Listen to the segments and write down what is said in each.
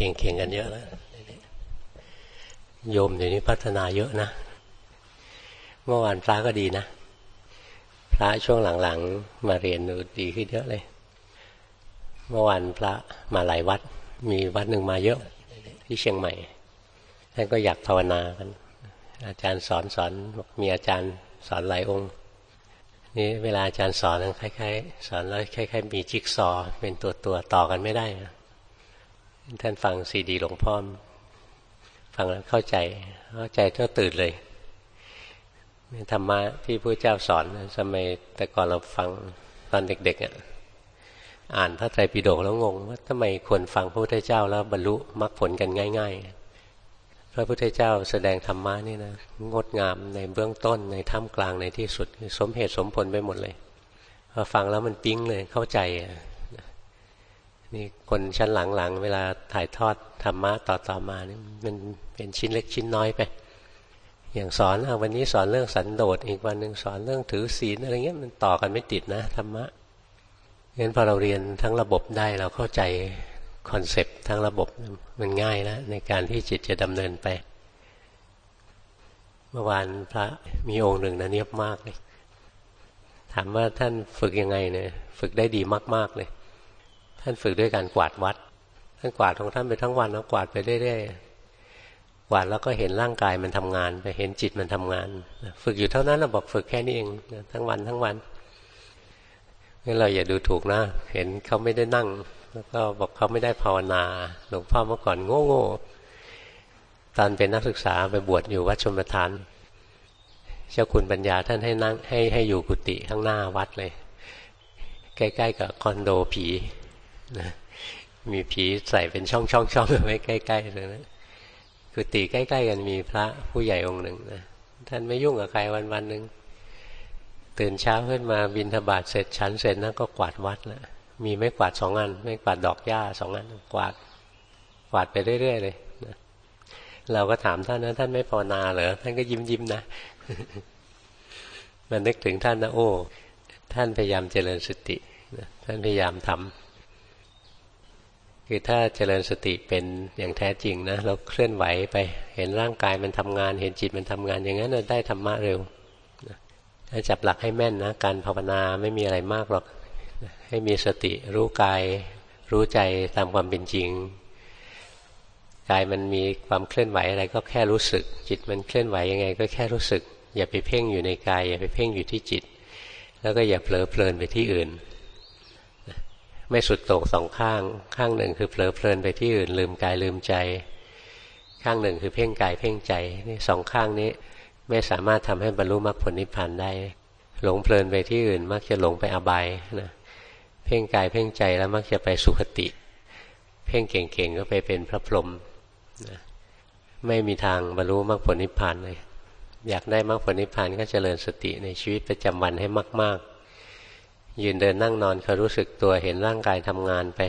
ก่งๆกันเยอะแล้วโยมเดี๋ยวนี้พัฒนาเยอะนะ เมื่อวานพระก็ดีนะ พระช่วงหลังๆ มาเรียนดูดีขึ้นเยอะเลย เมื่อวานพระมาหลายวัด มีวัดหนึ่งมาเยอะ ที่เชียงใหม่ท่านก็อยากภาวนากัน อาจารย์สอนสอนมีอาจารย์สอนหลายองค์ นี่เวลาอาจารย์สอนคล้ายๆสอนแล้วคล้ายๆมีจิ๊กซอ เป็นตัวตัวต่อกันไม่ได้ ท่านฟังซีดีหลวงพ่อฟังแล้วเข้าใจ เข้าใจก็ตื่นเลยธรรมะที่พระเจ้าสอนสมัยแต่ก่อนเราฟังตอนเด็กๆอะอ่านพระไตรปิฎกแล้วงง ว่าทำไมคนฟังพระพุทธเจ้าแล้วบรรลุมรรคผลกันง่าย ๆ พระพุทธเจ้าแสดงธรรมะนี่นะงดงามในเบื้องต้นในท่ามกลางในที่สุด สมเหตุสมผลไปหมดเลยพอฟังแล้วมันปิ๊งเลยเข้าใจ นี่คนชั้นหลังๆ เวลาถ่ายทอดธรรมะต่อๆมานี่มันเป็นชิ้นเล็กชิ้นน้อยไป อย่างสอนอวันนี้สอนเรื่องสันโดษอีกวันหนึ่งสอนเรื่องถือศีลอะไรเงี้ยมันต่อกันไม่ติดนะธรรมะงั้นพอเราเรียนทั้งระบบได้เราเข้าใจคอนเซปต์ทั้งระบบมันง่ายแล้วในการที่จิตจะดำเนินไป เมื่อวานพระมีองค์หนึ่งนะเนียบมากเลย ถามว่าท่านฝึกยังไงเนี่ย ฝึกได้ดีมาก ๆเลย ท่านฝึกด้วยการกวาดวัด ท่านกวาดของท่านไปทั้งวันแล้วกวาดไปเรื่อยๆกวาดแล้วก็เห็นร่างกายมันทำงาน ไปเห็นจิตมันทำงาน ฝึกอยู่เท่านั้นเราบอกฝึกแค่นี้เองทั้งวันทั้งวันงั้นเราอย่าดูถูกนะ เห็นเขาไม่ได้นั่ง แล้วก็บอกเขาไม่ได้ภาวนา หลวงพ่อเมื่อก่อนโง่โง่ตอนเป็นนักศึกษาไปบวชอยู่วัดชมประทาน เจ้าคุณปัญญาท่านให้นั่งให้ให้อยู่กุฏิข้างหน้าวัดเลย ใกล้ ๆ กับคอนโดผี นะมีผีใส่เป็นช่องช่องช่องไว้ใกล้ๆเลยนะกุฏิใกล้ๆกันมีพระผู้ใหญ่องค์หนึ่งนะท่านไม่ยุ่งกับใครวันวันหนึ่งตื่นเช้าขึ้นมาบินทบาทเสร็จชั้นเสร็จนะก็กวาดวัดแล้วมีไม่กวาดสองอัน ไม่กวาดดอกหญ้าสองอันกวาดกวาดไปเรื่อยๆเลยนะเราก็ถามท่านนะท่านไม่ภาวนาเหรอท่านก็ยิ้มยิ้มนะมันนึกถึงท่านนะโอ้ ท่านพยายามเจริญสติท่านพยายามทำ คือถ้าเจริญสติเป็นอย่างแท้จริงนะเราเคลื่อนไหวไปเห็นร่างกายมันทำงาน เห็นจิตมันทำงานอย่างนั้นได้ธรรมะเร็วถ้าจับหลักให้แม่นนะการภาวนาไม่มีอะไรมากหรอกให้มีสติรู้กาย รู้ใจตามความเป็นจริงกายมันมีความเคลื่อนไหวอะไรก็แค่รู้สึก จิตมันเคลื่อนไหวยังไง ก็แค่รู้สึก อย่าไปเพ่งอยู่ในกาย อย่าไปเพ่งอยู่ที่จิต แล้วก็อย่าเผลอเพลินไปที่อื่น ไม่สุดโต่งสองข้าง ข้างหนึ่งคือเผลอเพลินไปที่อื่นลืมกายลืมใจ ข้างหนึ่งคือเพ่งกายเพ่งใจนี่สองข้างนี้ ไม่สามารถทำให้บรรลุมรรคผลนิพพานได้ หลงเพลินไปที่อื่น มักจะหลงไปอบายนะเพ่งกายเพ่งใจแล้วมักจะไปสุคติ เพ่งเก่งๆก็ไปเป็นพระพรหมนะไม่มีทางบรรลุมรรคผลนิพพานเลย อยากได้มรรคผลนิพพานก็เจริญสติในชีวิตประจำวันให้มากๆ ยืนเดินนั่งนอนคอยรู้สึกตัวเห็นร่างกายทำงานไป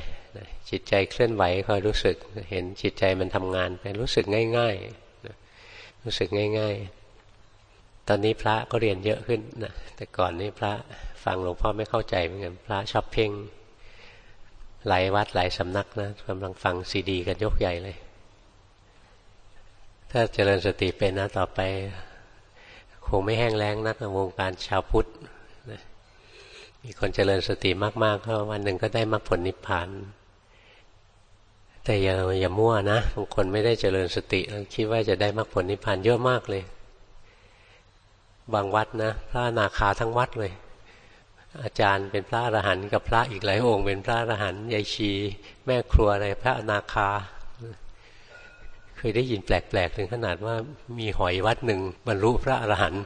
จิตใจเคลื่อนไหวคอยรู้สึกเห็นจิตใจมันทำงานไปรู้สึกง่ายๆรู้สึกง่าย ๆ ตอนนี้พระก็เรียนเยอะขึ้นนะแต่ก่อนนี้พระฟังหลวงพ่อไม่เข้าใจเหมือนกันพระชอบเพ่งหลายวัดหลายสำนักนะกำลังฟังซีดี กันยกใหญ่เลย ถ้าเจริญสติเป็นนะต่อไป คงไม่แห้งแล้งนักวงการชาวพุทธ มีคนเจริญสติมากๆก็วันหนึ่งก็ได้มรรคผลนิพพาน แต่อย่าอย่ามั่วนะบางคนไม่ได้เจริญสติแล้วคิดว่าจะได้มรรคผลนิพพานเยอะมากเลย บางวัดนะพระนาคาทั้งวัดเลย อาจารย์เป็นพระอรหันต์กับพระอีกหลายองค์เป็นพระอรหันต์ยายชี แม่ครัวอะไรพระนาคา เคยได้ยินแปลกๆถึงขนาดว่ามีหอยวัดหนึ่งบรรลุพระอรหันต์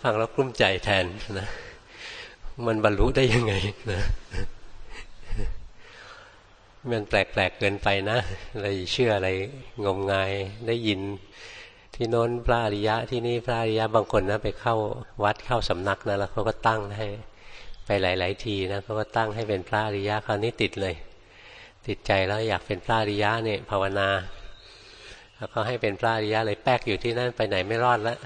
ฟังแล้วกลุ้มใจแทนนะ มันบรรลุได้ยังไงนะมันแปลกๆเกินไปนะอะไรเชื่ออะไรงมงายได้ยิน ที่โน้นพระอริยะ ที่นี่พระอริยะบางคนนะไปเข้าวัดเข้าสำนักนะแล้วเขาก็ตั้งให้ไปหลาย ๆ ทีนะเขาก็ตั้งให้เป็นพระอริยะคราวนี้ติดเลย ติดใจแล้วอยากเป็นพระอริยะเนี่ยภาวนาแล้วก็ให้เป็นพระอริยะเลยแป๊กอยู่ที่นั่นไปไหนไม่รอดแล้ว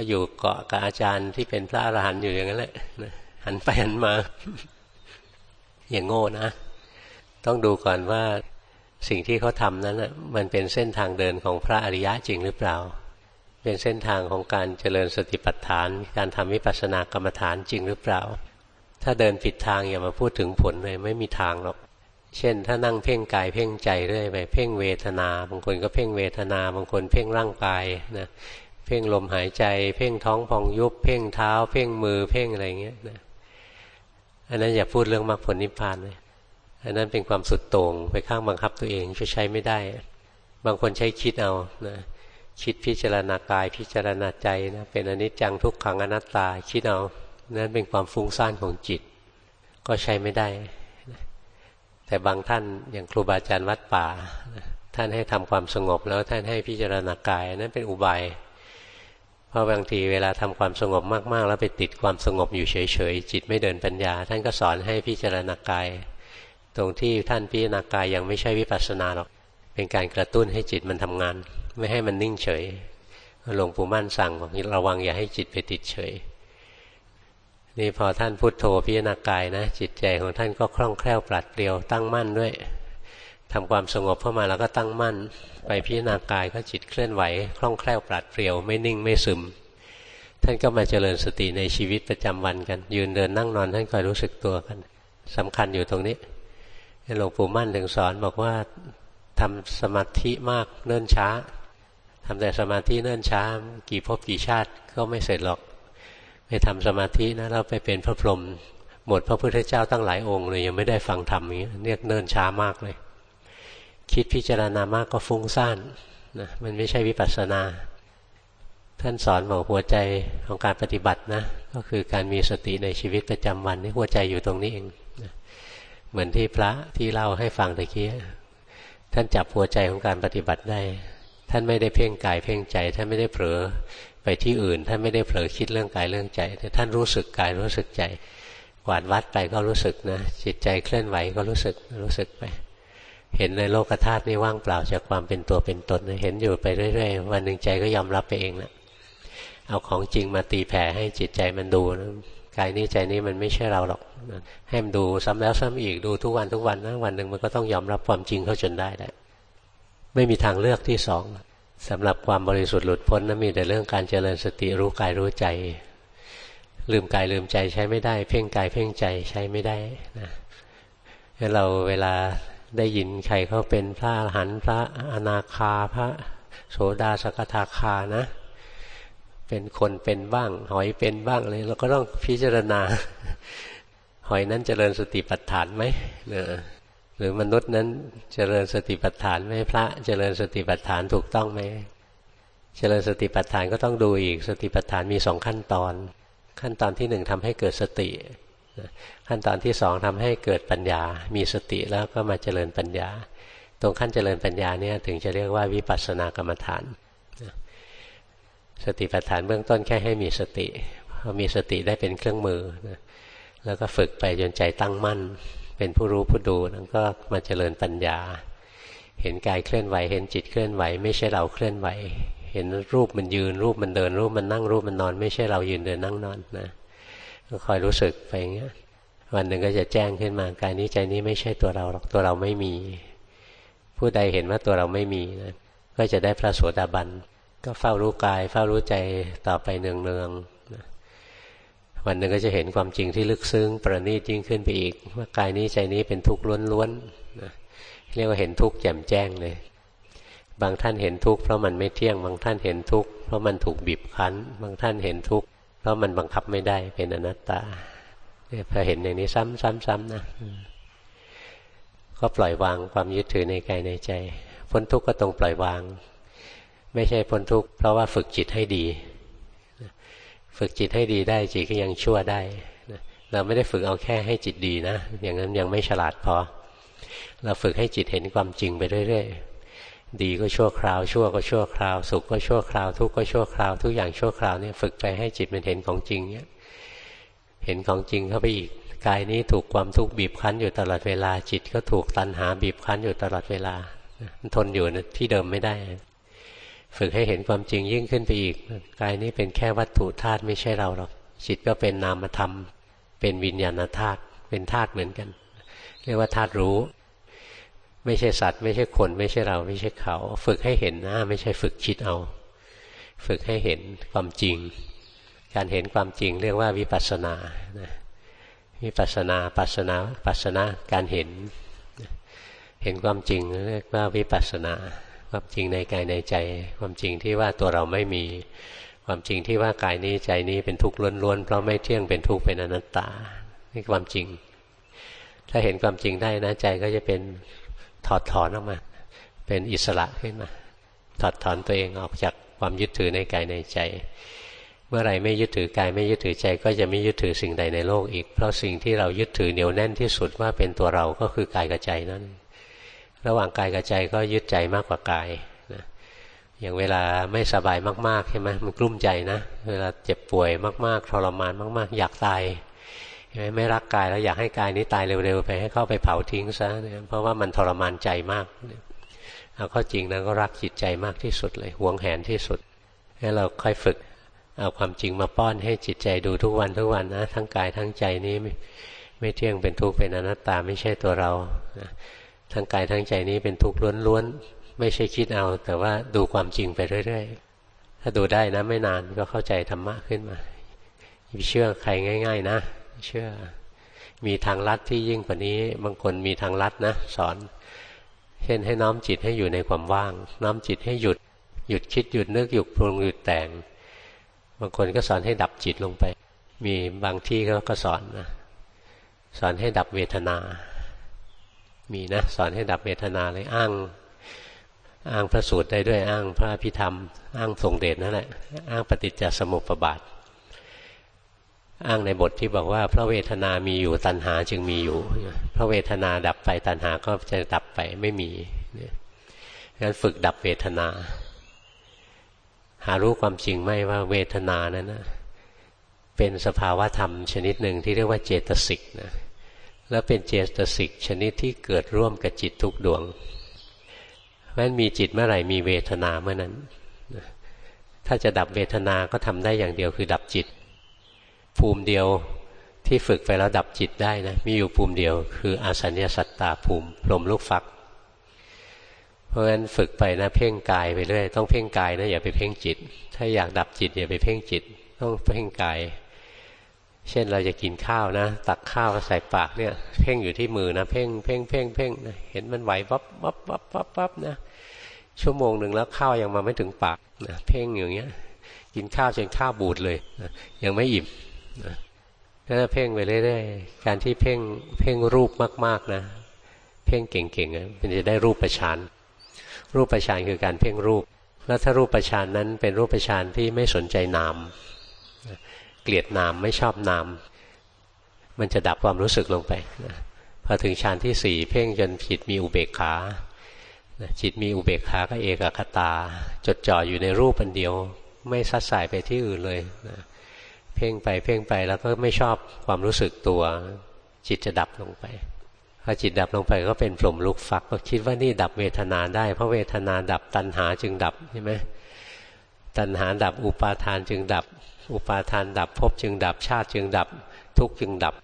ก็อยู่เกาะกับอาจารย์ที่เป็นพระอรหันต์อยู่อย่างนั้นแหละหันไปหันมา อย่างโง่นะ ต้องดูก่อนว่าสิ่งที่เขาทำนั้นมันเป็นเส้นทางเดินของพระอริยะจริงหรือเปล่า เป็นเส้นทางของการเจริญสติปัฏฐาน การทำวิปัสสนากรรมฐานจริงหรือเปล่า ถ้าเดินผิดทางอย่ามาพูดถึงผลเลยไม่มีทางหรอก เช่น ถ้านั่งเพ่งกายเพ่งใจเรื่อยไปเพ่งเวทนา บางคนก็เพ่งเวทนา บางคนเพ่งร่างกายนะ เพ่งลมหายใจ เพ่งท้องพองยุบ เพ่งเท้า เพ่งมือ เพ่งอะไรเงี้ยนะอันนั้นอย่าพูดเรื่องมรรคผลนิพพานเลยอันนั้นเป็นความสุดโต่งไปข้างบังคับตัวเองจะใช้ไม่ได้ บางคนใช้คิดเอานะคิดพิจารณากายพิจารณาใจนะเป็นอนิจจังทุกขังอนัตตาคิดเอานั้นเป็นความฟุ้งซ่านของจิต ก็ใช้ไม่ได้ แต่บางท่านอย่างครูบาอาจารย์วัดป่า ท่านให้ทำความสงบแล้วท่านให้พิจารณากายนั้นเป็นอุบาย เพราะบางทีเวลาทำความสงบมาก ๆ แล้วไปติดความสงบอยู่เฉยๆ จิตไม่เดินปัญญา ท่านก็สอนให้พิจารณากาย ตรงที่ท่านพิจารณากายยังไม่ใช่วิปัสสนาหรอก เป็นการกระตุ้นให้จิตมันทำงาน ไม่ให้มันนิ่งเฉยหลวงปู่มั่นสั่งบอกระวังอย่าให้จิตไปติดเฉย นี่พอท่านพุโทโธพิจารณากายนะ จิตใจของท่านก็คล่องแคล่วปลัดเปลี่ยวตั้งมั่นด้วย ทำความสงบเข้ามาแล้วก็ตั้งมั่น ไปพิจารณากายก็จิตเคลื่อนไหวคล่องแคล่วปราดเปรียวไม่นิ่งไม่ซึม ท่านก็มาเจริญสติในชีวิตประจำวันกัน ยืนเดินนั่งนอนท่านคอยรู้สึกตัวกันสำคัญอยู่ตรงนี้หลวงปู่มั่นถึงสอนบอกว่าทำสมาธิมากเนิ่นช้าทำแต่สมาธิเนิ่นช้า กี่ภพกี่ชาติก็ไม่เสร็จหรอกไปทำสมาธินะเราไปเป็นพระพรหมหมดพระพุทธเจ้าตั้งหลายองค์เลยยังไม่ได้ฟังธรรมอย่างนี้เรียกเนิ่นช้ามากเลย คิดพิจารณามากก็ฟุ้งซ่านนะมันไม่ใช่วิปัสสนา ท่านสอนบอกหัวใจของการปฏิบัตินะ ก็คือการมีสติในชีวิตประจำวันนี่หัวใจอยู่ตรงนี้เองนะเหมือนที่พระที่เล่าให้ฟังตะกี้ท่านจับหัวใจของการปฏิบัติได้ ท่านไม่ได้เพ่งกายเพ่งใจ ท่านไม่ได้เผลอไปที่อื่น ท่านไม่ได้เผลอคิดเรื่องกายเรื่องใจ แต่ท่านรู้สึกกายรู้สึกใจกวาดวัดไปก็รู้สึกนะจิตใจเคลื่อนไหวก็รู้สึกรู้สึกไป เห็นในโลกธาตุนี่ว่างเปล่าจากความเป็นตัวเป็นตนเห็นอยู่ไปเรื่อยๆวันหนึ่งใจก็ยอมรับไปเองนะเอาของจริงมาตีแผ่ให้จิตใจมันดูนะกายนี้ใจนี้มันไม่ใช่เราหรอกให้มันดูซ้ำแล้วซ้ำอีกดูทุกวันทุกวันนะวันหนึ่งมันก็ต้องยอมรับความจริงเข้าจนได้แหละไม่มีทางเลือกที่สองสำหรับความบริสุทธิ์หลุดพ้นนะมีแต่เรื่องการเจริญสติรู้กายรู้ใจ ลืมกายลืมใจใช้ไม่ได้ เพ่งกายเพ่งใจใช้ไม่ได้นะเราเวลา ได้ยินใครเขาเป็นพระอรหันต์พระอนาคาพระโสดาสกทาคานะ เป็นคนเป็นบ้าง หอยเป็นบ้างเลยเราก็ต้องพิจารณา หอยนั้นเจริญสติปัฏฐานไหมเนะหรือมนุษย์นั้นเจริญสติปัฏฐานไหมพระ เจริญสติปัฏฐานถูกต้องไหมเจริญสติปัฏฐานก็ต้องดูอีกสติปัฏฐานมีสองขั้นตอน ขั้นตอนที่หนึ่งทำให้เกิดสติ ขั้นตอนที่สองทำให้เกิดปัญญา มีสติแล้วก็มาเจริญปัญญา ตรงขั้นเจริญปัญญาเนี่ยถึงจะเรียกว่าวิปัสสนากรรมฐาน สติปัฏฐานเบื้องต้นแค่ให้มีสติพอมีสติได้เป็นเครื่องมือแล้วก็ฝึกไปจนใจตั้งมั่น เป็นผู้รู้ผู้ดูแล้วก็มาเจริญปัญญา เห็นกายเคลื่อนไหว เห็นจิตเคลื่อนไหว ไม่ใช่เราเคลื่อนไหว เห็นรูปมันยืนรูปมันเดิน รูปมันนั่งรูปมันนอน ไม่ใช่เรายืนเดินนั่งนอนนะ ก็คอยรู้สึกไปอย่างเงี้ยวันหนึ่งก็จะแจ้งขึ้นมากายนี้ใจนี้ไม่ใช่ตัวเราหรอกตัวเราไม่มี ผู้ใดเห็นว่าตัวเราไม่มีนะก็จะได้พระโสดาบันก็เฝ้ารู้กาย เฝ้ารู้ใจต่อไปเนืองๆนะวันหนึ่งก็จะเห็นความจริงที่ลึกซึ้งประณีตยิ่งขึ้นไปอีก ว่ากายนี้ใจนี้เป็นทุกข์ล้วนๆนะเรียกว่าเห็นทุกข์แจ่มแจ้งเลย บางท่านเห็นทุกข์เพราะมันไม่เที่ยง บางท่านเห็นทุกข์เพราะมันถูกบีบคั้น บางท่านเห็นทุกข์ ราะมันบังคับไม่ได้เป็นอนัตตาเนี่ยพอเห็นอย่างนี้ซ้ำๆๆนะก็ปล่อยวางความยึดถือในกายในใจ พ้นทุกข์ก็ตรงปล่อยวาง ไม่ใช่พ้นทุกข์เพราะว่าฝึกจิตให้ดี ฝึกจิตให้ดีได้จิตก็ยังชั่วได้เราไม่ได้ฝึกเอาแค่ให้จิตดีนะ อย่างนั้นยังไม่ฉลาดพอ เราฝึกให้จิตเห็นความจริงไปเรื่อยๆ ดีก็ชั่วคราว ชั่วก็ชั่วคราว สุขก็ชั่วคราว ทุกข์ก็ชั่วคราว ทุกอย่างชั่วคราวเนี่ยฝึกไปให้จิตมันเห็นของจริงเนี่ยเห็นของจริงเข้าไปอีกกายนี้ถูกความทุกข์บีบคั้นอยู่ตลอดเวลา จิตก็ถูกตัณหาบีบคั้นอยู่ตลอดเวลาทนอยู่ที่เดิมไม่ได้ ฝึกให้เห็นความจริงยิ่งขึ้นไปอีก กายนี้เป็นแค่วัตถุธาตุไม่ใช่เราหรอกจิตก็เป็นนามธรรม เป็นวิญญาณธาตุเป็นธาตุเหมือนกัน เรียกว่าธาตุรู้ ไม่ใช่สัตว์ ไม่ใช่คน ไม่ใช่เรา ไม่ใช่เขา ฝึกให้เห็นนะไม่ใช่ฝึกคิดเอา ฝึกให้เห็นความจริง การเห็นความจริงเรียกว่าวิปัสสนาวิปัสสนาปัสสนาปัสสนาการเห็น เห็นความจริงเรียกว่าวิปัสสนา ความจริงในกายในใจ ความจริงที่ว่าตัวเราไม่มี ความจริงที่ว่ากายนี้ใจนี้เป็นทุกข์ล้วนๆเพราะไม่เที่ยงเป็นทุกข์เป็นอนัตตา นี่ความจริง ถ้าเห็นความจริงได้นะใจก็จะเป็น ถอดถอนออกมา เป็นอิสระขึ้นมา ถอดถอนตัวเองออกจากความยึดถือในกายในใจ เมื่อไรไม่ยึดถือกายไม่ยึดถือใจ ก็จะไม่ยึดถือสิ่งใดในโลกอีก เพราะสิ่งที่เรายึดถือเหนียวแน่นที่สุดว่าเป็นตัวเราก็คือกายกับใจนั่น ระหว่างกายกับใจก็ยึดใจมากกว่ากายนะอย่างเวลาไม่สบายมากๆใช่ไหมมันกลุ้มใจนะ เวลาเจ็บป่วยมาก ๆ ทรมานมาก ๆ อยากตาย ไม่รักกายแล้วอยากให้กายนี้ตายเร็วๆไปให้เข้าไปเผาทิ้งซะเพราะว่ามันทรมานใจมากเอาข้อจริงนะก็รักจิตใจมากที่สุดเลยหวงแหนที่สุด ให้เราค่อยฝึกเอาความจริงมาป้อนให้จิตใจดูทุกวันทุกวันนะทั้งกายทั้งใจนี้ไม่ไม่เที่ยงเป็นทุกข์เป็นอนัตตาไม่ใช่ตัวเราทั้งกายทั้งใจนี้เป็นทุกข์ล้วนๆไม่ใช่คิดเอา แต่ว่าดูความจริงไปเรื่อยๆถ้าดูได้นะไม่นานก็เข้าใจธรรมะขึ้นมาอย่าเชื่อใครง่าย ๆ นะ เชื่อ มีทางลัดที่ยิ่งกว่านี้ บางคนมีทางลัดนะ สอน เช่นให้น้อมจิตให้อยู่ในความว่าง น้อมจิตให้หยุด หยุดคิดหยุดนึกหยุดปรุงหยุดแต่ง บางคนก็สอนให้ดับจิตลงไป มีบางที่เขาก็สอนนะสอนให้ดับเวทนา มีนะ สอนให้ดับเวทนาเลยอ้างอ้างพระสูตรได้ด้วยอ้างพระพิธรรม อ้างทรงเดชนั่นแหละอ้างปฏิจจสมุปบาท อ้างในบทที่บอกว่า พระเวทนามีอยู่ตัณหาจึงมีอยู่ พระเวทนาดับไปตัณหาก็จะดับไปไม่มีงั้นฝึกดับเวทนา หารู้ความจริงไหมว่าเวทนานั้นนะเป็นสภาวะธรรมชนิดหนึ่งที่เรียกว่าเจตสิกนะแล้วเป็นเจตสิกชนิดที่เกิดร่วมกับจิตทุกดวงเพราะนั้นมีจิตเมื่อไหร่มีเวทนาเมื่อนั้น ถ้าจะดับเวทนาก็ทำได้อย่างเดียวคือดับจิต ภูมิเดียวที่ฝึกไปแล้วดับจิตได้นะมีอยู่ภูมิเดียว คืออาสัญญาสัตตาภูมิพรมลูกฟัก เพราะฉะนั้นฝึกไปนะเพ่งกายไปเรื่อยต้องเพ่งกายนะอย่าไปเพ่งจิต ถ้าอยากดับจิตอย่าไปเพ่งจิต ต้องเพ่งกาย เช่นเราจะกินข้าวนะ ตักข้าวใส่ปากเนี่ย เพ่งอยู่ที่มือนะเพ่งเพ่งเพ่งเพ่งนะเห็นมันไหววับวับวับวับวับนะชั่วโมงหนึ่งแล้วข้าวยังมาไม่ถึงปากนะเพ่งอย่างเงี้ย กินข้าวจนข้าวบูดเลยนะยังไม่อิ่ม ถ้าเพ่งไปเรื่อยๆการที่เพ่งเพ่งรูปมาก ๆนะ เพ่งเก่งๆมันจะได้รูปประชานรูปประชานคือการเพ่งรูป แล้วถ้ารูปประชานนั้นเป็นรูปประชานที่ไม่สนใจนามเกลียดนามไม่ชอบนาม มันจะดับความรู้สึกลงไปนะพอถึงฌานที่สี่เพ่งจนจิตมีอุเบกขาจิตมีอุเบกขาก็เอกคตา จดจ่ออยู่ในรูปอันเดียว ไม่ซัดสายไปที่อื่นเลยนะ เพ่งไปเพ่งไปแล้วก็ไม่ชอบความรู้สึกตัว จิตจะดับลงไปพอจิตดับลงไปก็เป็นปลมลุกฟักก็คิดว่านี่ดับเวทนาได้ เพราะเวทนาดับตัณหาจึงดับใช่ไหมตัณหาดับอุปาทานจึงดับ อุปาทานดับภพจึงดับชาติจึงดับทุกจึงดับ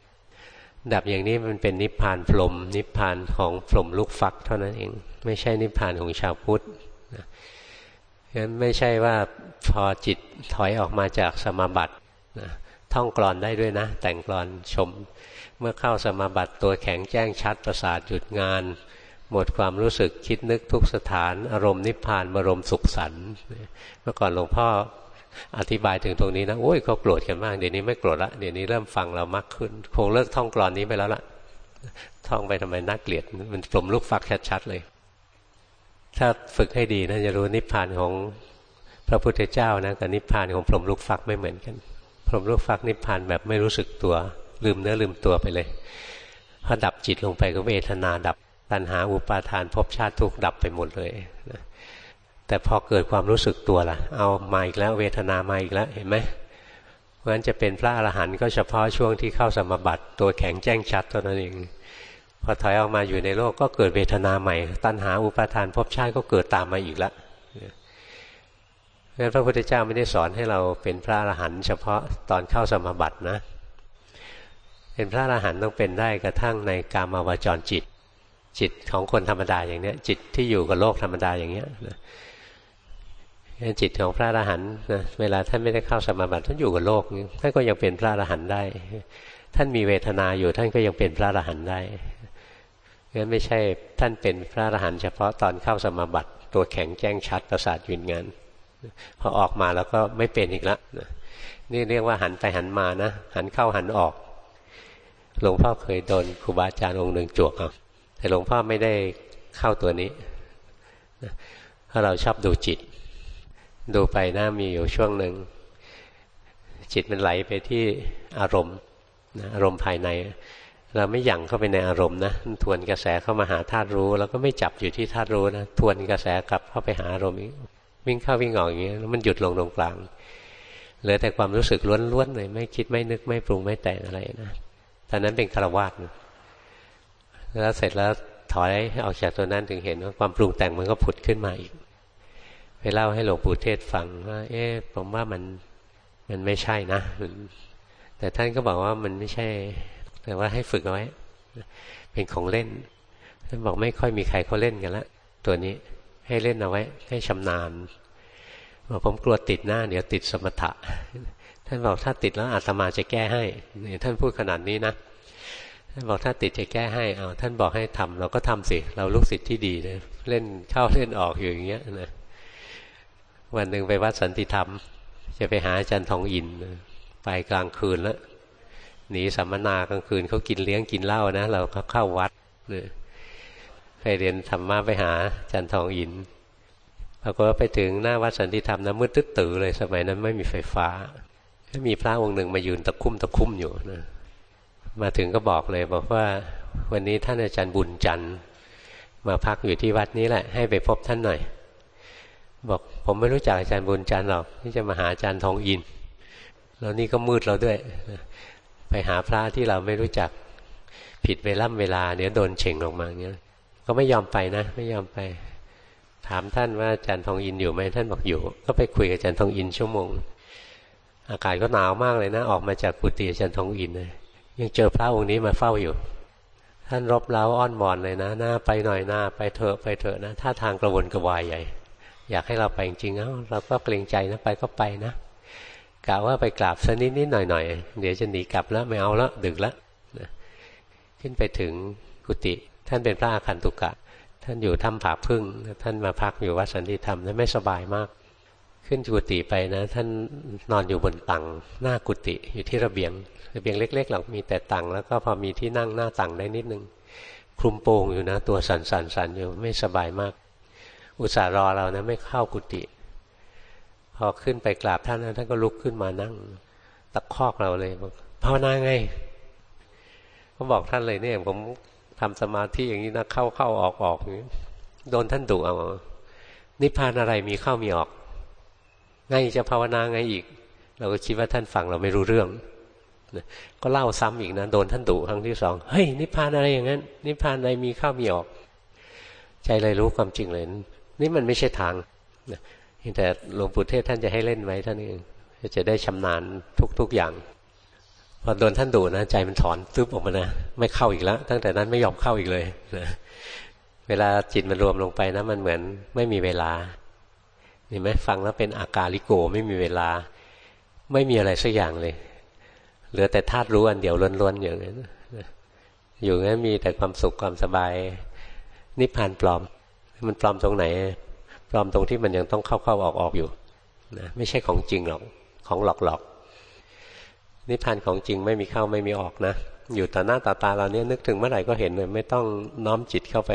ดับอย่างนี้มันเป็นนิพพานพรมนิพพานของพรมลุกฟักเท่านั้นเอง ไม่ใช่นิพพานของชาวพุทธงั้นไม่ใช่ว่าพอจิตถอยออกมาจากสมาบัติ นะท่องกรอนได้ด้วยนะ แต่งกรอนชม เมื่อเข้าสมาบัติตัวแข็งแจ้งชัดประสาทหยุดงาน หมดความรู้สึกคิดนึกทุกสถาน อารมณ์นิพพานบรมสุขสันเมื่อก่อนหลวงพ่ออธิบายถึงตรงนี้นะโอ้ยเขาโกรธกันมากเดี๋ยวนี้ไม่โกรธละเดี๋ยวนี้เริ่มฟังเรามากขึ้น คงเลิกท่องกรอนนี้ไปแล้วละท่องไปทำไมน่าเกลียด มันปลมลูกฟักชัดๆเลย ถ้าฝึกให้ดีนะจะรู้นิพพานของพระพุทธเจ้านะกับนิพพานของพรหมลูกฟักไม่เหมือนกัน พรหมลูกฟักนิพพานแบบไม่รู้สึกตัว ลืมเนื้อลืมตัวไปเลยพอดับจิตลงไปก็เวทนาดับตัณหาอุปาทานภพชาติทุกดับไปหมดเลยนะแต่พอเกิดความรู้สึกตัวล่ะ เอามาอีกแล้วเวทนามาอีกแล้วเห็นไหมเพราะฉะนั้นจะเป็นพระอรหันต์ก็เฉพาะช่วงที่เข้าสมบัติตัวแข็งแจ้งชัดเท่านั้นเองพอถอยออกมาอยู่ในโลกก็เกิดเวทนาใหม่ ตัณหาอุปาทานภพชาติก็เกิดตามมาอีกแล้ว งั้นพระพุทธเจ้าไม่ได้สอนให้เราเป็นพระอรหันต์เฉพาะตอนเข้าสมาบัตินะ เป็นพระอรหันต์ต้องเป็นได้กระทั่งในกามาวจรจิต จิตของคนธรรมดาอย่างเนี้ย จิตที่อยู่กับโลกธรรมดาอย่างเนี้ยนะจิตของพระอรหันต์นะเวลาท่านไม่ได้เข้าสมาบัติท่านอยู่กับโลกท่านก็ยังเป็นพระอรหันต์ได้ ท่านมีเวทนาอยู่ท่านก็ยังเป็นพระอรหันต์ได้งั้นไม่ใช่ท่านเป็นพระอรหันต์เฉพาะตอนเข้าสมาบัติตัวแข็งแจ้งชัดประสาทวิญญาณ พอออกมาแล้วก็ไม่เป็นอีกแล้วนี่เรียกว่าหันไปหันมานะหันเข้าหันออก หลวงพ่อเคยโดนครูบาอาจารย์องค์หนึ่งจวกเอาแต่หลวงพ่อไม่ได้เข้าตัวนี้เพราะเราชอบดูจิต ดูไปนะมีอยู่ช่วงหนึ่งจิตมันไหลไปที่อารมณ์อารมณ์ภายใน เราไม่หยั่งเข้าไปในอารมณ์นะทวนกระแสเข้ามาหาธาตุรู้ แล้วก็ไม่จับอยู่ที่ธาตุรู้นะทวนกระแสกลับเข้าไปหาอารมณ์ วิ่งเข้าวิ่งออกอย่างเงี้ยแล้วมันหยุดลงตรงกลางเหลือแต่ความรู้สึกล้วนๆเลยไม่คิดไม่นึกไม่ปรุงไม่แต่งอะไรนะตอนนั้นเป็นคารวะแล้วเสร็จแล้วถอยออกจากตัวนั้นถึงเห็นว่าความปรุงแต่งมันก็ผุดขึ้นมาอีกไปเล่าให้หลวงปู่เทศฟังว่า เอ๊ะผมว่ามันมันไม่ใช่นะแต่ท่านก็บอกว่ามันไม่ใช่ แต่ว่าให้ฝึกเอาไว้ เป็นของเล่นท่านบอกไม่ค่อยมีใครเขาเล่นกันละตัวนี้ ให้เล่นเอาไว้ ให้ชำนาญบอกผมกลัวติดหน้าเดี๋ยวติดสมถะ ท่านบอกถ้าติดแล้วอาตมาจะแก้ให้ท่านพูดขนาดนี้นะท่านบอกถ้าติดจะแก้ให้เอาท่านบอกให้ทำเราก็ทำสิ เราลูกศิษย์ที่ดีเลยเล่นเข้าเล่นออกอยู่อย่างเงี้ยนะวันหนึ่งไปวัดสันติธรรม จะไปหาอาจารย์ทองอินไปกลางคืนแล้วหนีสัมมนากลางคืนเขากินเลี้ยงกินเหล้านะ เราก็เข้าวัดเนี่ย ไปเรียนธรรมะไปหาจันทองอินปรากฏว่าไปถึงหน้าวัดสันติธรรมนะมืดตึ๊ดตื่อเลยสมัยนั้นไม่มีไฟฟ้ามีพระองค์หนึ่งมายืนตะคุ่มตะคุ่มอยู่นะมาถึงก็บอกเลย บอกว่าวันนี้ท่านอาจารย์บุญจันทร์มาพักอยู่ที่วัดนี้แหละ ให้ไปพบท่านหน่อย บอกผมไม่รู้จักอาจารย์บุญจันทร์หรอกที่จะมาหาอาจารย์ทองอินแล้วนี่ก็มืดเราด้วย ไปหาพระที่เราไม่รู้จักผิดเวล่ำเวลาเดี๋ยวโดนเฉ่งลงมาเงี้ย ก็ไม่ยอมไปนะ ไม่ยอมไป ถามท่านว่าอาจารย์ทองอินอยู่ไหมท่านบอกอยู่ ก็ไปคุยกับอาจารย์ทองอินชั่วโมง อากาศก็หนาวมากเลยนะ ออกมาจากกุฏิอาจารย์ทองอินเลยยังเจอพระองค์นี้มาเฝ้าอยู่ ท่านรบเล้าอ้อนวอนเลยนะหน้าไปหน่อยหน้าไปเถอะไปเถอะนะท่าทางกระวนกระวายใหญ่ อยากให้เราไปจริงๆเอ้าเราก็เกรงใจนะไปก็ไปนะกะว่าไปกราบสักนิดนิดหน่อยหน่อยเดี๋ยวจะหนีกลับแล้วไม่เอาแล้วดึกแล้วขึ้นไปถึงกุฏิ ท่านเป็นพระอาคันตุกะ ท่านอยู่ถ้ำผาพึ่ง ท่านมาพักอยู่วัดสันติธรรมแล้วไม่สบายมาก ขึ้นกุฏิไปนะ ท่านนอนอยู่บนตังหน้ากุฏิอยู่ที่ระเบียง ระเบียงเล็กๆหรอกมีแต่ตังแล้วก็พอมีที่นั่งหน้าตังได้นิดนึง คลุมโปงอยู่นะ ตัวสันสันสันอยู่ไม่สบายมาก อุตส่าห์รอเรานะ ไม่เข้ากุฏิพอขึ้นไปกราบท่านนะท่านก็ลุกขึ้นมานั่ง ตะคอกเราเลยบอกภาวนาไงก็บอกท่านเลยเนี่ยผม ทำสมาธิอย่างนี้นะเข้าเข้าออกออกอย่างนี้โดนท่านดุเอานิพพานอะไรมีเข้ามีออกไงจะภาวนาไงอีก เราก็คิดว่าท่านฟังเราไม่รู้เรื่องก็เล่าซ้ำอีกนะโดนท่านดุครั้งที่สองเฮ้ยนิพพานอะไรอย่างนั้น นิพพานอะไรมีเข้ามีออก ใจเลยรู้ความจริงเลย นี่มันไม่ใช่ทางแต่หลวงปู่เทศท่านจะให้เล่นไว้ท่านเองจะได้ชำนาญทุกๆอย่าง พอโดนท่านดูนะใจมันถอนตึ๊บออกมานะไม่เข้าอีกแล้ว ตั้งแต่นั้นไม่ยอมเข้าอีกเลยนะเวลาจิตมันรวมลงไปนะ มันเหมือนไม่มีเวลาเห็นไหมฟังแล้วเป็นอากาลิโกไม่มีเวลา ไม่มีอะไรสักอย่างเลย เหลือแต่ธาตุรู้อันเดียวล้วนๆอย่างนั้นอยู่งั้นมีแต่ความสุขความสบาย นิพพานปลอม มันปลอมตรงไหน ปลอมตรงที่มันยังต้องเข้าเข้าออกออกอยู่นะไม่ใช่ของจริงหรอกของหลอกหลอก นิพพานของจริงไม่มีเข้าไม่มีออกนะ อยู่ต่อหน้าต่อตาเราเนี้ยนึกถึงเมื่อไหร่ก็เห็นเลยไม่ต้องน้อมจิตเข้าไป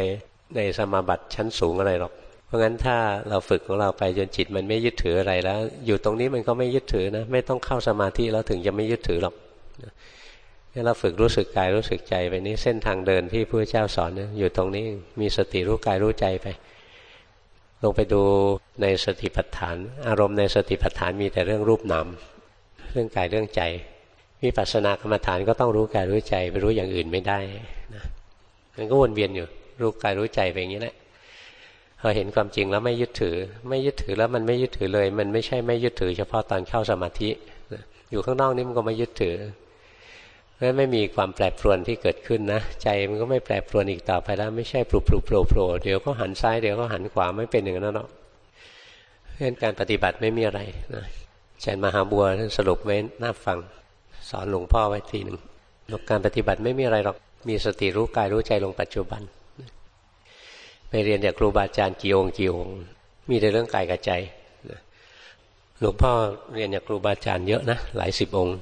ในสมาบัติชั้นสูงอะไรหรอก เพราะงั้นถ้าเราฝึกของเราไปจนจิตมันไม่ยึดถืออะไรแล้ว อยู่ตรงนี้มันก็ไม่ยึดถือนะ ไม่ต้องเข้าสมาธิแล้วถึงจะไม่ยึดถือหรอกนี่เราฝึกรู้สึกกายรู้สึกใจไปนี้เส้นทางเดินที่พระเจ้าสอนเนี่ยอยู่ตรงนี้มีสติรู้กายรู้ใจไป ลงไปดูในสติปัฏฐาน อารมณ์ในสติปัฏฐานมีแต่เรื่องรูปนามเรื่องกายเรื่องใจ วิปัสสนากรรมฐานก็ต้องรู้กายรู้ใจไปรู้อย่างอื่นไม่ได้นะมันก็วนเวียนอยู่ รู้กายรู้ใจไปอย่างนี้แหละพอเห็นความจริงแล้วไม่ยึดถือ ไม่ยึดถือแล้วมันไม่ยึดถือเลย มันไม่ใช่ไม่ยึดถือ เฉพาะตอนเข้าสมาธิอยู่ข้างนอกนี่มันก็ไม่ยึดถือเพราะไม่มีความแปรปรวนที่เกิดขึ้นนะใจมันก็ไม่แปรปรวนอีกต่อไปแล้ว ไม่ใช่ปลุกปลุกโผล่โผล่เดี๋ยวก็หันซ้ายเดี๋ยวก็หันขวาไม่เป็นอย่างนั้นหรอกเพราะการปฏิบัติไม่มีอะไรนะอาจารย์มหาบัวท่านสรุปไว้น่าฟัง สอนหลวงพ่อไว้ทีหนึ่งหลัการปฏิบัติไม่มีอะไรหรอกมีสติรู้กายรู้ใจลงปัจจุบัน ไปเรียนจากครูบาอาจารย์กี่องค์กี่องค์มีแต่เรื่องกายกับใจหลวงพ่อเรียนจากครูบาอาจารย์เยอะนะหลายสิบองค์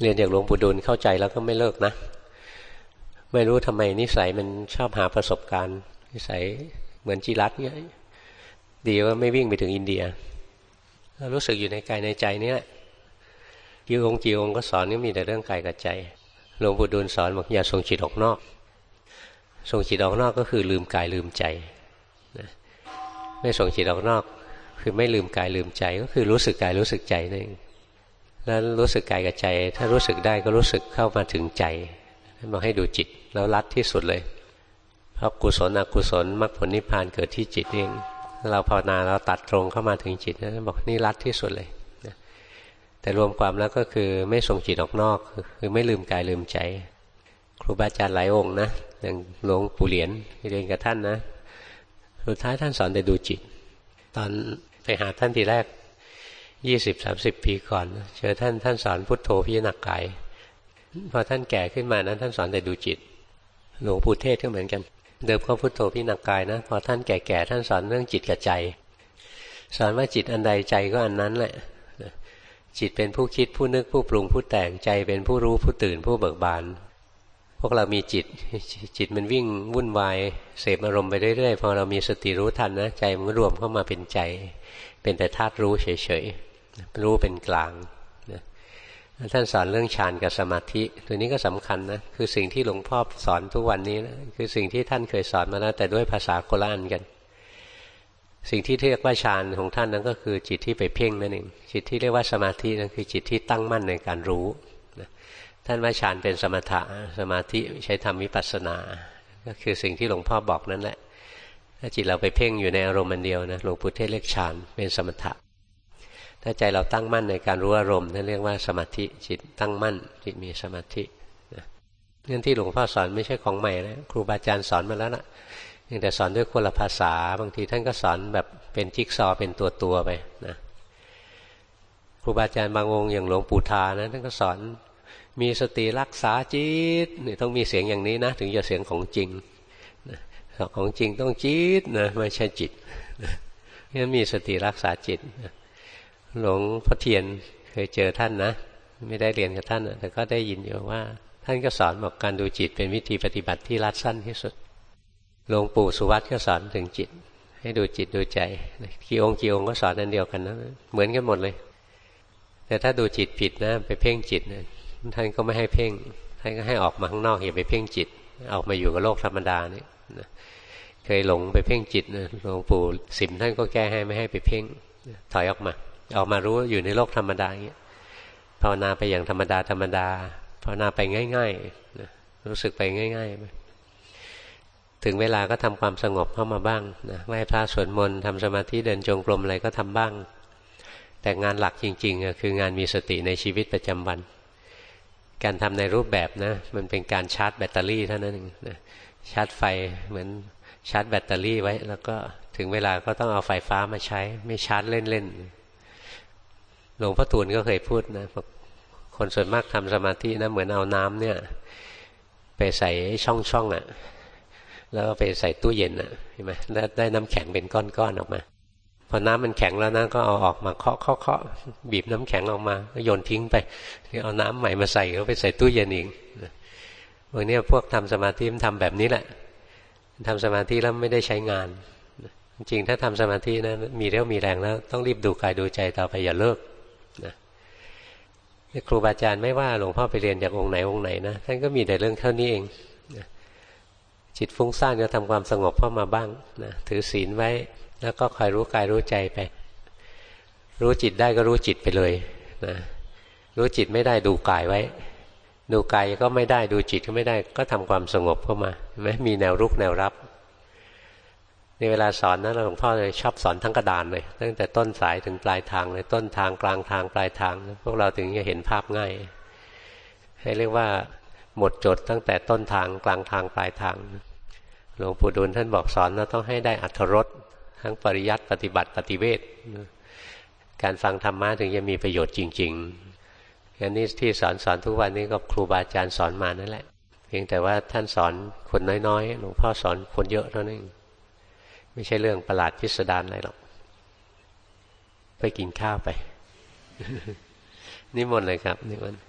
เรียนจากหลวงปู่ดูลเข้าใจแล้วก็ไม่เลิกนะ ไม่รู้ทำไมนิสัยมันชอบหาประสบการณ์ นิสัยเหมือนจีรัตเนี่ยดีว่าไม่วิ่งไปถึงอินเดียรู้สึกอยู่ในกายในใจนี่แหละ กี่องค์กี่องค์ก็สอนนี่มีแต่เรื่องกายกับใจหลวงปู่ดูลสอนบอกอย่าส่งจิตออกนอกส่งจิตออกนอกก็คือลืมกายลืมใจไม่ส่งจิตออกนอก คือไม่ลืมกายลืมใจ ก็คือรู้สึกกายรู้สึกใจนั่นเองแล้วรู้สึกกายกับใจ ถ้ารู้สึกได้ก็รู้สึกเข้ามาถึงใจมาให้ดูจิตแล้วรัดที่สุดเลย เพราะกุศลอกุศลมรรคผลนิพพานเกิดที่จิตเองเราภาวนาเราตัดตรงเข้ามาถึงจิตนะบอกนี่รัดที่สุดเลย แต่รวมความแล้วก็คือไม่ส่งจิตออกนอก คือไม่ลืมกายลืมใจ ครูบาอาจารย์หลายองค์นะอย่างหลวงปู่เหรียญเรียนกับท่านนะสุดท้ายท่านสอนแต่ดูจิต ตอนไปหาท่านทีแรกยี่สิบสามสิบปีก่อน เจอท่านท่านสอนพุทโธพิจารณากายพอท่านแก่ขึ้นมานั้น ท่านสอนแต่ดูจิต หลวงปู่เทศก็เหมือนกัน เดิมก็พุทโธพิจารณากายนะพอท่านแก่ๆท่านสอนเรื่องจิตกับใจ สอนว่าจิตอันใดใจก็อันนั้นแหละ จิตเป็นผู้คิดผู้นึกผู้ปรุงผู้แต่งใจเป็นผู้รู้ผู้ตื่นผู้เบิกบาน พวกเรามีจิตจิตมันวิ่งวุ่นวายเสพอารมณ์ไปเรื่อยๆพอเรามีสติรู้ทันนะใจมันรวมเข้ามาเป็นใจ เป็นแต่ธาตุรู้เฉยๆรู้เป็นกลางท่านสอนเรื่องฌานกับสมาธิ ตัวนี้ก็สำคัญนะคือสิ่งที่หลวงพ่อสอนทุกวันนี้นะคือสิ่งที่ท่านเคยสอนมาแล้วแต่ด้วยภาษาโคราชกัน สิ่งที่เรียกว่าฌานของท่านนั้นก็คือจิตที่ไปเพ่งนั่นเองจิตที่เรียกว่าสมาธินั่นคือจิตที่ตั้งมั่นในการรู้ท่านว่าฌานเป็นสมถะสมาธิใช้ทำวิปัสสนา ก็คือสิ่งที่หลวงพ่อบอกนั่นแหละ ถ้าจิตเราไปเพ่งอยู่ในอารมณ์มันเดียวนะหลวงปู่เทศเรียกฌานเป็นสมถะ ถ้าใจเราตั้งมั่นในการรู้อารมณ์นั่นเรียกว่าสมาธิจิตตั้งมั่นจิตมีสมาธิเรื่องที่หลวงพ่อสอนไม่ใช่ของใหม่นะครูบาอาจารย์สอนมาแล้วนะ ยังแต่สอนด้วยคนละภาษา บางทีท่านก็สอนแบบเป็นจิ๊กซอเป็นตัวตัวไปนะครูบาอาจารย์บางองค์อย่างหลวงปู่ทานะท่านก็สอนมีสติรักษาจิตนี่ต้องมีเสียงอย่างนี้นะ ถึงจะเสียงของจริงของจริงต้องจิตนะไม่ใช่จิตนี่มีสติรักษาจิตหลวงพ่อเทียนเคยเจอท่านนะ ไม่ได้เรียนกับท่านแต่ก็ได้ยินอยู่ว่า ท่านก็สอนบอกการดูจิตเป็นวิธีปฏิบัติที่รัดสั้นที่สุด หลวงปู่สุวัตก็สอนถึงจิต ให้ดูจิตดูใจกี่องค์กี่องค์ก็สอนนันเดียวกันนะเหมือนกันหมดเลย แต่ถ้าดูจิตผิดนะ ไปเพ่งจิตนะท่านก็ไม่ให้เพ่งท่านก็ให้ออกมาข้างนอกอย่าไปเพ่งจิต ออกมาอยู่กับโลกธรรมดานี่เคยหลงไปเพ่งจิตนะหลวงปู่สิมท่านก็แก้ให้ไม่ให้ไปเพ่งถอยออกมา ออกมารู้อยู่ในโลกธรรมดาอย่างเงี้ยภาวนาไปอย่างธรรมดาธรรมดาภาวนาไปง่ายๆนะรู้สึกไปง่ายๆ ถึงเวลาก็ทำความสงบเข้ามาบ้างนะไหว้พระสวดมนต์ทำสมาธิเดินจงกรมอะไรก็ทำบ้าง แต่งานหลักจริงๆคืองานมีสติในชีวิตประจำวัน การทำในรูปแบบนะ มันเป็นการชาร์จแบตเตอรี่เท่านั้นเองนะชาร์จไฟเหมือนชาร์จแบตเตอรี่ไว้ แล้วก็ถึงเวลาก็ต้องเอาไฟฟ้ามาใช้ ไม่ชาร์จเล่นๆหลวงพ่อตูนก็เคยพูดนะคนส่วนมากทำสมาธินะเหมือนเอาน้ำเนี่ย ไปใส่ช่องช่องอะ่ะ แล้วก็ไปใส่ตู้เย็นอะ่ะเห็นไหมแล้วได้น้ำแข็งเป็นก้อนๆออกมา พอน้ำมันแข็งแล้วนะก็เอาออกมาเคาะเคาะเคาะบีบน้ำแข็งออกมาโยนทิ้งไปเอาน้ำใหม่มาใส่ก็ไปใส่ตู้เย็นอีกวันนี้พวกทำสมาธิมันทำแบบนี้แหละทำสมาธิแล้วไม่ได้ใช้งาน จริงถ้าทำสมาธินะมีเรี่ยวมีแรงแล้ว ต้องรีบดูกายดูใจต่อไปอย่าเลิกนะครูบาอาจารย์ไม่ว่าหลวงพ่อไปเรียนจากองค์ไหนองค์ไหนนะท่านก็มีแต่เรื่องเท่านี้เอง จิตฟุ้งซ่านก็ทำความสงบเข้ามาบ้างนะถือศีลไว้แล้วก็คอยรู้กายรู้ใจไป รู้จิตได้ก็รู้จิตไปเลยนะรู้จิตไม่ได้ดูกายไว้ ดูกายก็ไม่ได้ดูจิตก็ไม่ได้ ก็ทำความสงบเข้ามาไหมมีแนวรุกแนวรับในเวลาสอนนะหลวงพ่อเลยชอบสอนทั้งกระดานเลยตั้งแต่ต้นสายถึงปลายทางเลยต้นทางกลางทางปลายทาง พวกเราถึงจะเห็นภาพง่าย ให้เรียกว่าหมดจดตั้งแต่ต้นทางกลางทางปลายทาง หลวงปู่ดูลท่านบอกสอนว่าต้องให้ได้อัธรสทั้งปริยัติปฏิบัติปฏิเวทการฟังธรรมะถึงจะมีประโยชน์จริงๆอันนี้ที่สอนสอนทุกวันนี้ก็ครูบาอาจารย์สอนมานั่นแหละ เพียงแต่ว่าท่านสอนคนน้อยๆหลวงพ่อสอนคนเยอะเท่านั้นไม่ใช่เรื่องประหลาดพิสดารอะไรหรอกไปกินข้าวไป นิมนต์เลยครับนิมนต์